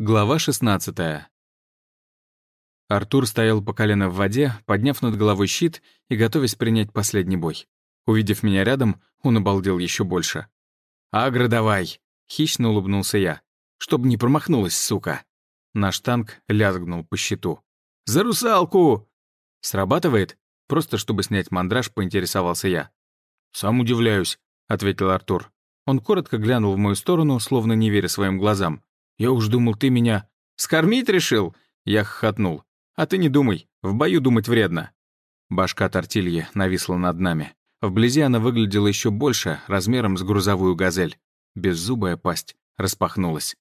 Глава 16. Артур стоял по колено в воде, подняв над головой щит и готовясь принять последний бой. Увидев меня рядом, он обалдел еще больше. «Агро давай!» — хищно улыбнулся я. «Чтоб не промахнулась, сука!» Наш танк лязгнул по щиту. «За русалку!» «Срабатывает?» Просто чтобы снять мандраж, поинтересовался я. «Сам удивляюсь», — ответил Артур. Он коротко глянул в мою сторону, словно не веря своим глазам. «Я уж думал, ты меня...» «Скормить решил?» Я хохотнул. «А ты не думай, в бою думать вредно». Башка тортильи нависла над нами. Вблизи она выглядела еще больше, размером с грузовую газель. Беззубая пасть распахнулась.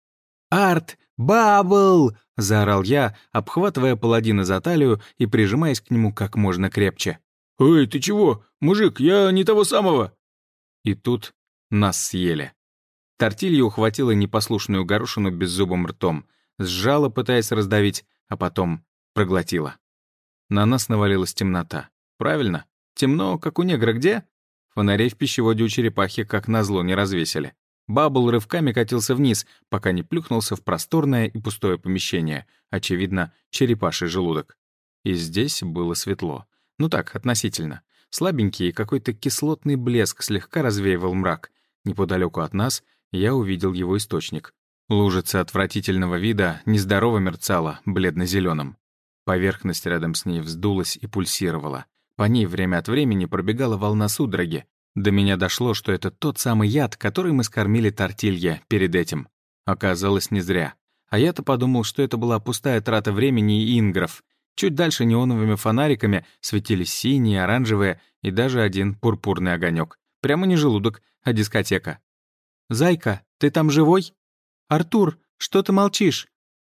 «Арт! Бабл!» — заорал я, обхватывая паладина за талию и прижимаясь к нему как можно крепче. «Эй, ты чего? Мужик, я не того самого!» И тут нас съели. Тортилья ухватила непослушную горошину беззубым ртом, сжала, пытаясь раздавить, а потом проглотила. На нас навалилась темнота. Правильно? Темно, как у негра где? Фонарей в пищеводе у черепахи как назло не развесили. Бабл рывками катился вниз, пока не плюхнулся в просторное и пустое помещение, очевидно, черепаший желудок. И здесь было светло. Ну так, относительно. Слабенький и какой-то кислотный блеск слегка развеивал мрак. Неподалеку от нас — я увидел его источник. Лужица отвратительного вида нездорово мерцала бледно зеленым Поверхность рядом с ней вздулась и пульсировала. По ней время от времени пробегала волна судороги. До меня дошло, что это тот самый яд, который мы скормили тортилье перед этим. Оказалось, не зря. А я-то подумал, что это была пустая трата времени и ингров. Чуть дальше неоновыми фонариками светились синие, оранжевые и даже один пурпурный огонек. Прямо не желудок, а дискотека. «Зайка, ты там живой? Артур, что ты молчишь?»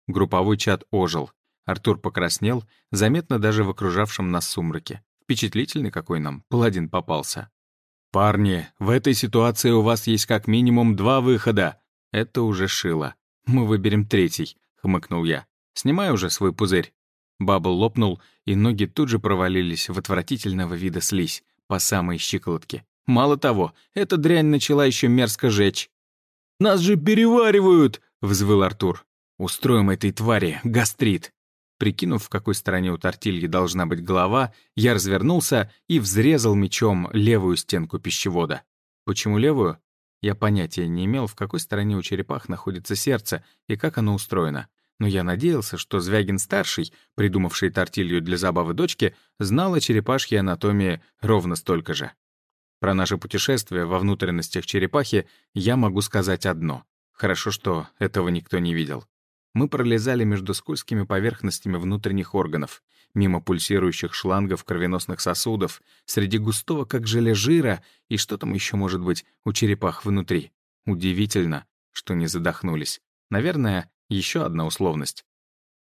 Групповой чат ожил. Артур покраснел, заметно даже в окружавшем нас сумраке. Впечатлительный какой нам, паладин попался. «Парни, в этой ситуации у вас есть как минимум два выхода». Это уже шило. «Мы выберем третий», — хмыкнул я. «Снимай уже свой пузырь». Бабл лопнул, и ноги тут же провалились в отвратительного вида слизь, по самой щиколотке. Мало того, эта дрянь начала еще мерзко жечь. «Нас же переваривают!» — взвыл Артур. «Устроим этой твари гастрит!» Прикинув, в какой стороне у тортильи должна быть голова, я развернулся и взрезал мечом левую стенку пищевода. Почему левую? Я понятия не имел, в какой стороне у черепах находится сердце и как оно устроено. Но я надеялся, что Звягин-старший, придумавший тортилью для забавы дочки, знал о черепашьей анатомии ровно столько же. Про наше путешествие во внутренностях черепахи я могу сказать одно. Хорошо, что этого никто не видел. Мы пролезали между скользкими поверхностями внутренних органов, мимо пульсирующих шлангов кровеносных сосудов, среди густого, как желе жира, и что там еще может быть у черепах внутри. Удивительно, что не задохнулись. Наверное, еще одна условность.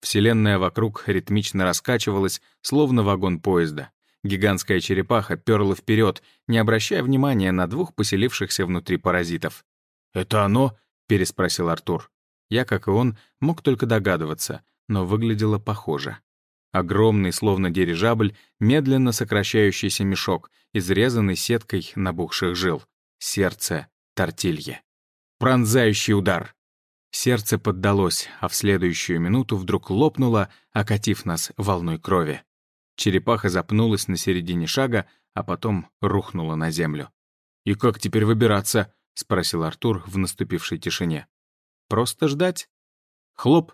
Вселенная вокруг ритмично раскачивалась, словно вагон поезда. Гигантская черепаха перла вперед, не обращая внимания на двух поселившихся внутри паразитов. «Это оно?» — переспросил Артур. Я, как и он, мог только догадываться, но выглядело похоже. Огромный, словно дирижабль, медленно сокращающийся мешок, изрезанный сеткой набухших жил. Сердце тортилье. Пронзающий удар. Сердце поддалось, а в следующую минуту вдруг лопнуло, окатив нас волной крови. Черепаха запнулась на середине шага, а потом рухнула на землю. «И как теперь выбираться?» — спросил Артур в наступившей тишине. «Просто ждать». Хлоп.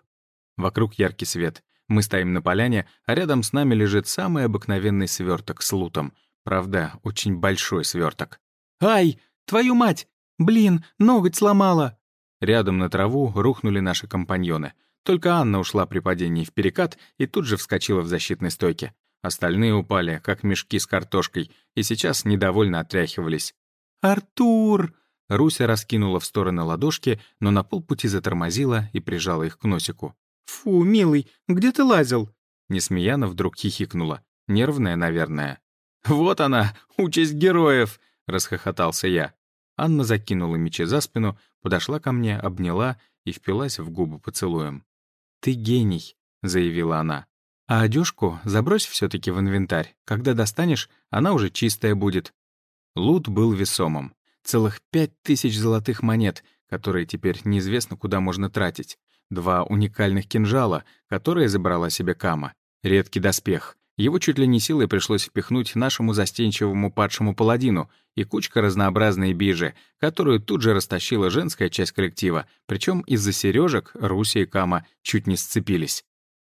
Вокруг яркий свет. Мы стоим на поляне, а рядом с нами лежит самый обыкновенный сверток с лутом. Правда, очень большой сверток. «Ай, твою мать! Блин, ноготь сломала!» Рядом на траву рухнули наши компаньоны. Только Анна ушла при падении в перекат и тут же вскочила в защитной стойке. Остальные упали, как мешки с картошкой, и сейчас недовольно отряхивались. «Артур!» Руся раскинула в стороны ладошки, но на полпути затормозила и прижала их к носику. «Фу, милый, где ты лазил?» Несмеяна вдруг хихикнула. Нервная, наверное. «Вот она, участь героев!» — расхохотался я. Анна закинула мечи за спину, подошла ко мне, обняла и впилась в губы поцелуем. «Ты гений», — заявила она. А одежку забрось все таки в инвентарь. Когда достанешь, она уже чистая будет. Лут был весомым. Целых пять тысяч золотых монет, которые теперь неизвестно куда можно тратить. два уникальных кинжала, которые забрала себе Кама, редкий доспех. Его чуть ли не силой пришлось впихнуть нашему застенчивому падшему паладину и кучка разнообразной бижи, которую тут же растащила женская часть коллектива, причем из-за сережек Руси и Кама чуть не сцепились.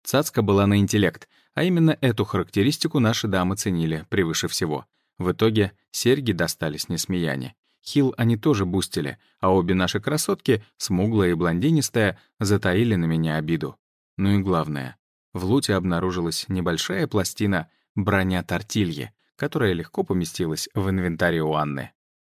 Цацка была на интеллект, а именно эту характеристику наши дамы ценили превыше всего. В итоге серьги достались несмеяне. Хил они тоже бустили, а обе наши красотки, смуглая и блондинистая, затаили на меня обиду. Ну и главное, в луте обнаружилась небольшая пластина броня тортильи, которая легко поместилась в инвентаре у Анны.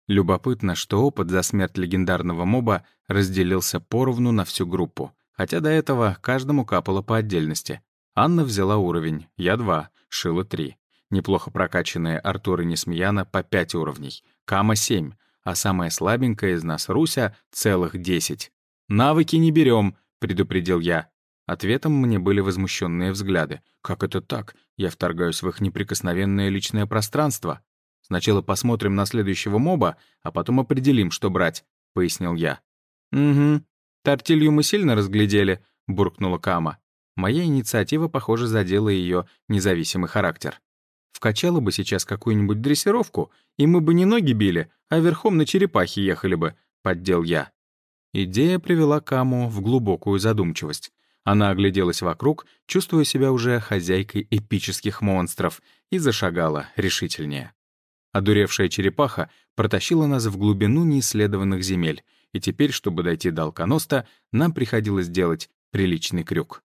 Любопытно, что опыт за смерть легендарного моба разделился поровну на всю группу, хотя до этого каждому капало по отдельности. Анна взяла уровень, я — два, Шила — три. Неплохо прокачанные Артур и Несмеяна по пять уровней, Кама — семь, а самая слабенькая из нас, Руся, целых десять. «Навыки не берем», — предупредил я. Ответом мне были возмущенные взгляды. «Как это так? Я вторгаюсь в их неприкосновенное личное пространство. Сначала посмотрим на следующего моба, а потом определим, что брать», — пояснил я. «Угу. Тортилью мы сильно разглядели», — буркнула Кама. Моя инициатива, похоже, задела ее независимый характер. Вкачала бы сейчас какую-нибудь дрессировку, и мы бы не ноги били, а верхом на черепахе ехали бы, — поддел я. Идея привела Каму в глубокую задумчивость. Она огляделась вокруг, чувствуя себя уже хозяйкой эпических монстров, и зашагала решительнее. Одуревшая черепаха протащила нас в глубину неисследованных земель, и теперь, чтобы дойти до Алконоста, нам приходилось делать приличный крюк.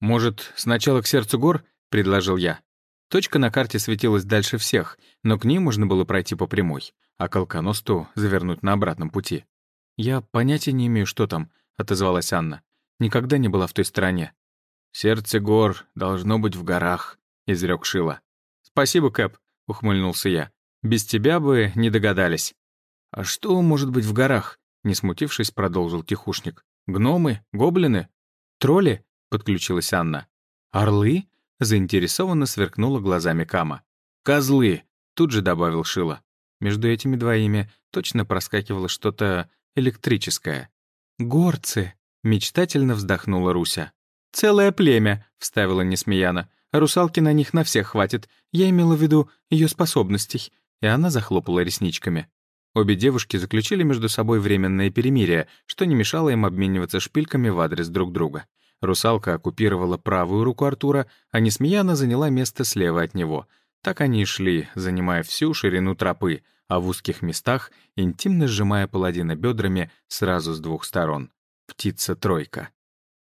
«Может, сначала к сердцу гор?» — предложил я. Точка на карте светилась дальше всех, но к ней можно было пройти по прямой, а к Алконосту завернуть на обратном пути. «Я понятия не имею, что там», — отозвалась Анна. «Никогда не была в той стороне». «Сердце гор должно быть в горах», — изрек Шила. «Спасибо, Кэп», — ухмыльнулся я. «Без тебя бы не догадались». «А что может быть в горах?» — не смутившись, продолжил тихушник. «Гномы? Гоблины? Тролли?» — подключилась Анна. «Орлы?» Заинтересованно сверкнула глазами Кама. «Козлы!» — тут же добавил Шила. Между этими двоими точно проскакивало что-то электрическое. «Горцы!» — мечтательно вздохнула Руся. «Целое племя!» — вставила Несмеяна. «Русалки на них на всех хватит. Я имела в виду ее способностей». И она захлопала ресничками. Обе девушки заключили между собой временное перемирие, что не мешало им обмениваться шпильками в адрес друг друга. Русалка оккупировала правую руку Артура, а Несмеяна заняла место слева от него. Так они и шли, занимая всю ширину тропы, а в узких местах интимно сжимая паладина бедрами сразу с двух сторон. Птица-тройка.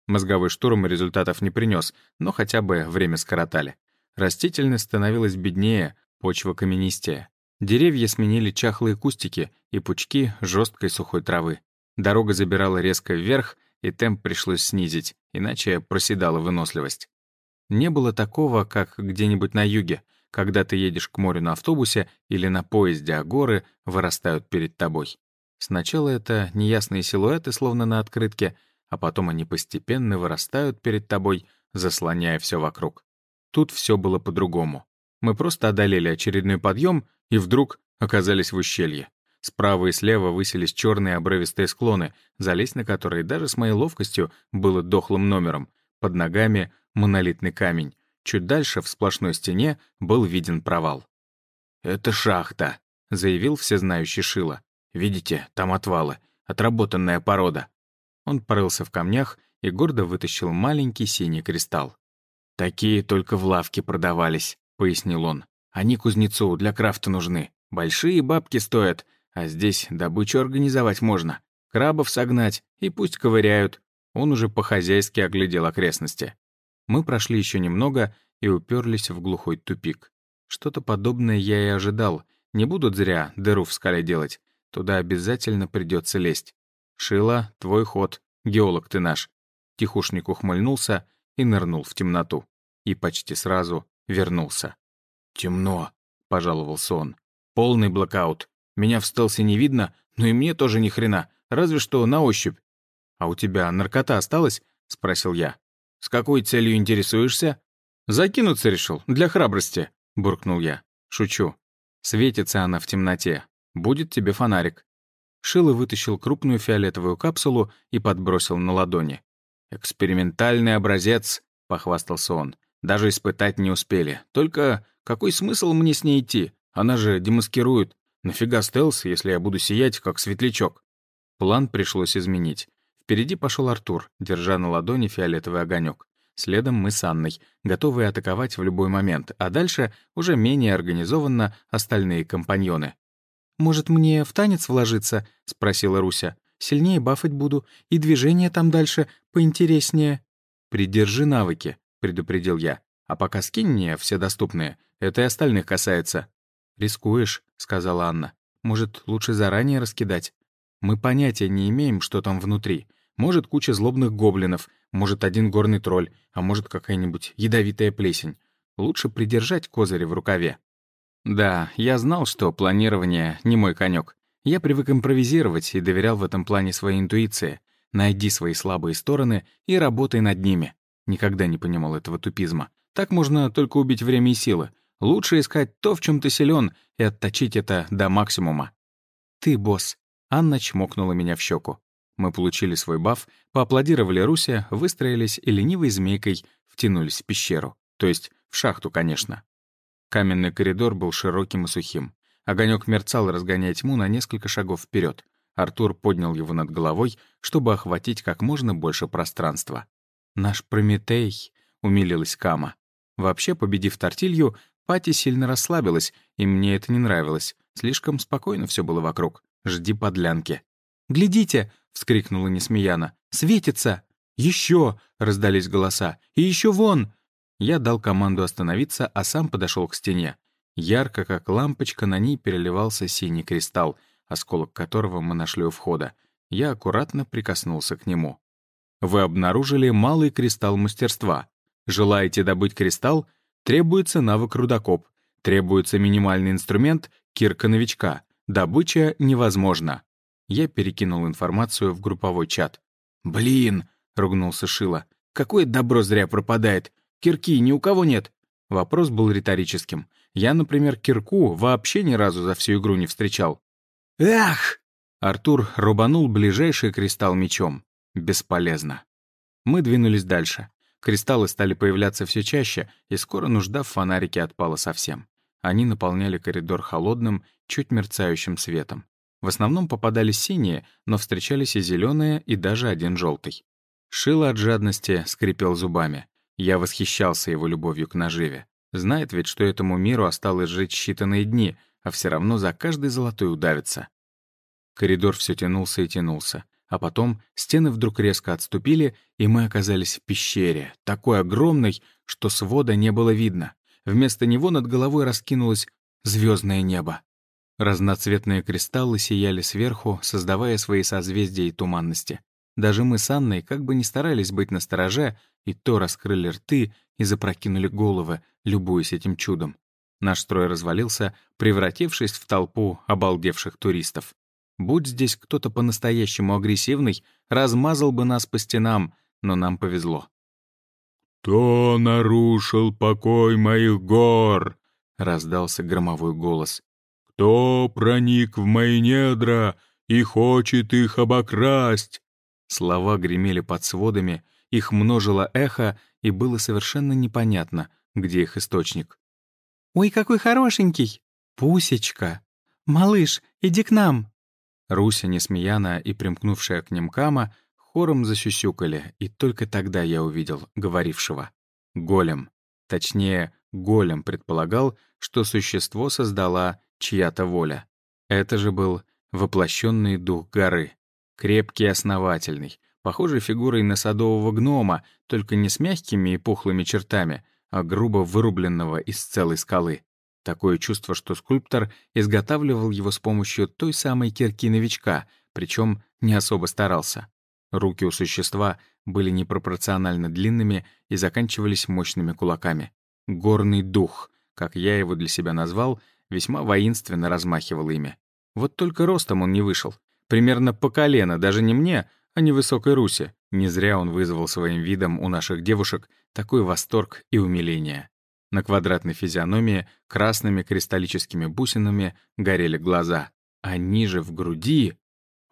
Мозговой штурм результатов не принес, но хотя бы время скоротали. Растительность становилась беднее, почва каменистее. Деревья сменили чахлые кустики и пучки жесткой сухой травы. Дорога забирала резко вверх, и темп пришлось снизить, иначе проседала выносливость. Не было такого, как где-нибудь на юге, когда ты едешь к морю на автобусе или на поезде, а горы вырастают перед тобой. Сначала это неясные силуэты, словно на открытке, а потом они постепенно вырастают перед тобой, заслоняя все вокруг. Тут все было по-другому. Мы просто одолели очередной подъем и вдруг оказались в ущелье. Справа и слева высились черные обрывистые склоны, залезть на которые даже с моей ловкостью было дохлым номером. Под ногами — монолитный камень. Чуть дальше, в сплошной стене, был виден провал. «Это шахта», — заявил всезнающий Шило. «Видите, там отвалы. Отработанная порода». Он порылся в камнях и гордо вытащил маленький синий кристалл. «Такие только в лавке продавались», — пояснил он. «Они кузнецу для крафта нужны. Большие бабки стоят, а здесь добычу организовать можно. Крабов согнать, и пусть ковыряют. Он уже по-хозяйски оглядел окрестности. Мы прошли еще немного и уперлись в глухой тупик. Что-то подобное я и ожидал. Не будут зря дыру в скале делать. Туда обязательно придется лезть. «Шила, твой ход. Геолог ты наш». Тихушник ухмыльнулся и нырнул в темноту. И почти сразу вернулся. «Темно», — пожаловался он. «Полный блокаут. Меня в стелсе не видно, но и мне тоже ни хрена, разве что на ощупь. «А у тебя наркота осталась?» — спросил я. «С какой целью интересуешься?» «Закинуться решил, для храбрости», — буркнул я. «Шучу. Светится она в темноте. Будет тебе фонарик». Шило вытащил крупную фиолетовую капсулу и подбросил на ладони. «Экспериментальный образец», — похвастался он. «Даже испытать не успели. Только какой смысл мне с ней идти? Она же демаскирует. Нафига стелс, если я буду сиять, как светлячок?» План пришлось изменить. Впереди пошел Артур, держа на ладони фиолетовый огонек. Следом мы с Анной, готовые атаковать в любой момент, а дальше уже менее организованно остальные компаньоны. «Может, мне в танец вложиться?» — спросила Руся. «Сильнее бафать буду, и движение там дальше поинтереснее». «Придержи навыки», — предупредил я. «А пока скинь мне все доступные. Это и остальных касается». «Рискуешь», — сказала Анна. «Может, лучше заранее раскидать? Мы понятия не имеем, что там внутри. Может, куча злобных гоблинов, может, один горный тролль, а может, какая-нибудь ядовитая плесень. Лучше придержать козыри в рукаве». Да, я знал, что планирование — не мой конек. Я привык импровизировать и доверял в этом плане своей интуиции. Найди свои слабые стороны и работай над ними. Никогда не понимал этого тупизма. Так можно только убить время и силы. Лучше искать то, в чем ты силен, и отточить это до максимума. «Ты босс», — Анна чмокнула меня в щеку. Мы получили свой баф, поаплодировали Русе, выстроились и ленивой змейкой втянулись в пещеру. То есть в шахту, конечно. Каменный коридор был широким и сухим. Огонек мерцал, разгоняя тьму на несколько шагов вперед. Артур поднял его над головой, чтобы охватить как можно больше пространства. «Наш Прометей», — умилилась Кама. Вообще, победив тортилью, Пати сильно расслабилась, и мне это не нравилось. Слишком спокойно все было вокруг. Жди подлянки. «Глядите!» — вскрикнула Несмеяна. «Светится!» «Еще!» — раздались голоса. «И еще вон!» Я дал команду остановиться, а сам подошел к стене. Ярко, как лампочка, на ней переливался синий кристалл, осколок которого мы нашли у входа. Я аккуратно прикоснулся к нему. Вы обнаружили малый кристалл мастерства. Желаете добыть кристалл? Требуется навык рудокоп. Требуется минимальный инструмент — кирка-новичка. Добыча невозможна. Я перекинул информацию в групповой чат. «Блин!» — ругнулся Шила. «Какое добро зря пропадает! Кирки ни у кого нет. Вопрос был риторическим. Я, например, кирку вообще ни разу за всю игру не встречал. «Ах!» Артур рубанул ближайший кристалл мечом. Бесполезно. Мы двинулись дальше. Кристаллы стали появляться все чаще, и скоро нужда в фонарике отпала совсем. Они наполняли коридор холодным, чуть мерцающим светом. В основном попадались синие, но встречались и зеленые, и даже один желтый. Шило от жадности скрипел зубами. Я восхищался его любовью к наживе. Знает ведь, что этому миру осталось жить считанные дни, а все равно за каждый золотой удавится. Коридор все тянулся и тянулся. А потом стены вдруг резко отступили, и мы оказались в пещере, такой огромной, что свода не было видно. Вместо него над головой раскинулось звездное небо. Разноцветные кристаллы сияли сверху, создавая свои созвездия и туманности. Даже мы с Анной, как бы ни старались быть настороже, и то раскрыли рты и запрокинули головы, любуясь этим чудом. Наш строй развалился, превратившись в толпу обалдевших туристов. Будь здесь кто-то по-настоящему агрессивный, размазал бы нас по стенам, но нам повезло. «Кто нарушил покой моих гор?» — раздался громовой голос. «Кто проник в мои недра и хочет их обокрасть?» Слова гремели под сводами, их множило эхо, и было совершенно непонятно, где их источник. «Ой, какой хорошенький! Пусечка! Малыш, иди к нам!» Руся, Несмеяна и примкнувшая к ним Кама хором засюсюкали, и только тогда я увидел говорившего. Голем. Точнее, голем предполагал, что существо создала чья-то воля. Это же был воплощенный дух горы. Крепкий основательный, похожий фигурой на садового гнома, только не с мягкими и пухлыми чертами, а грубо вырубленного из целой скалы. Такое чувство, что скульптор изготавливал его с помощью той самой кирки новичка, причем не особо старался. Руки у существа были непропорционально длинными и заканчивались мощными кулаками. Горный дух, как я его для себя назвал, весьма воинственно размахивал ими. Вот только ростом он не вышел. Примерно по колено, даже не мне, а не высокой Руси. Не зря он вызвал своим видом у наших девушек такой восторг и умиление. На квадратной физиономии красными кристаллическими бусинами горели глаза. А ниже в груди...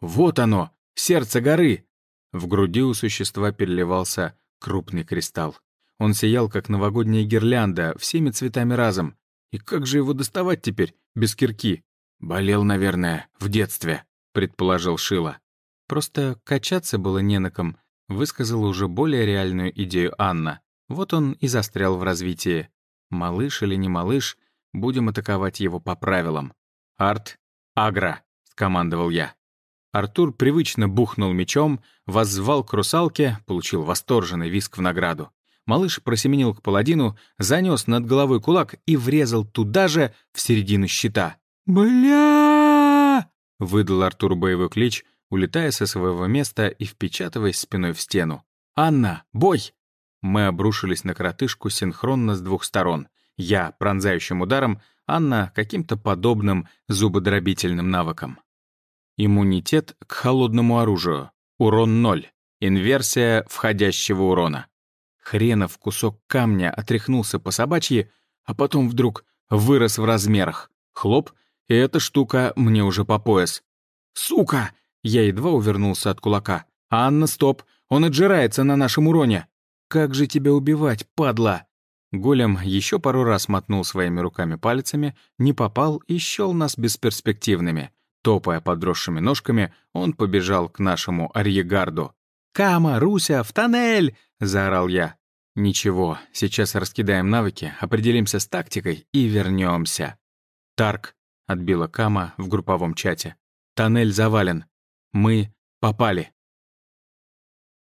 Вот оно, сердце горы! В груди у существа переливался крупный кристалл. Он сиял, как новогодняя гирлянда, всеми цветами разом. И как же его доставать теперь, без кирки? «Болел, наверное, в детстве», — предположил Шила. Просто качаться было не на ком, высказала уже более реальную идею Анна. Вот он и застрял в развитии. Малыш или не малыш, будем атаковать его по правилам. «Арт, агро», — скомандовал я. Артур привычно бухнул мечом, воззвал к русалке, получил восторженный виск в награду. Малыш просеменил к паладину, занес над головой кулак и врезал туда же, в середину щита. «Бля!» — выдал Артур боевой клич, улетая со своего места и впечатываясь спиной в стену. «Анна, бой!» Мы обрушились на коротышку синхронно с двух сторон. Я — пронзающим ударом, Анна — каким-то подобным зубодробительным навыком. Иммунитет к холодному оружию. Урон 0. Инверсия входящего урона. Хренов кусок камня отряхнулся по собачьи, а потом вдруг вырос в размерах. Хлоп, и эта штука мне уже по пояс. «Сука!» Я едва увернулся от кулака. «Анна, стоп! Он отжирается на нашем уроне!» «Как же тебя убивать, падла?» Голем еще пару раз мотнул своими руками-пальцами, не попал и счел нас бесперспективными. Топая подросшими ножками, он побежал к нашему арьегарду. «Кама, Руся, в тоннель!» — заорал я. «Ничего, сейчас раскидаем навыки, определимся с тактикой и вернемся. «Тарк», — отбила Кама в групповом чате. «Тоннель завален. Мы попали».